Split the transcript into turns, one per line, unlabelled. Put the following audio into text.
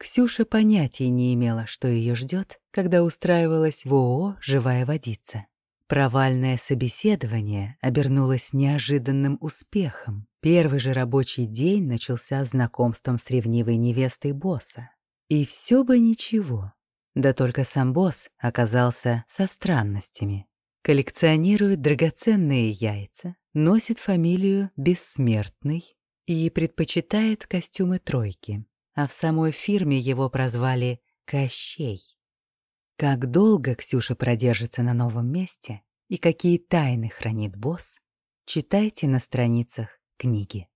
Ксюша понятия не имела, что ее ждет, когда устраивалась в ООО «Живая водица». Провальное собеседование обернулось неожиданным успехом. Первый же рабочий день начался знакомством с ревнивой невестой босса. И все бы ничего. Да только сам босс оказался со странностями. Коллекционирует драгоценные яйца, носит фамилию Бессмертный и предпочитает костюмы тройки а в самой фирме его прозвали Кощей. Как долго Ксюша продержится на новом месте и какие тайны хранит босс, читайте на страницах книги.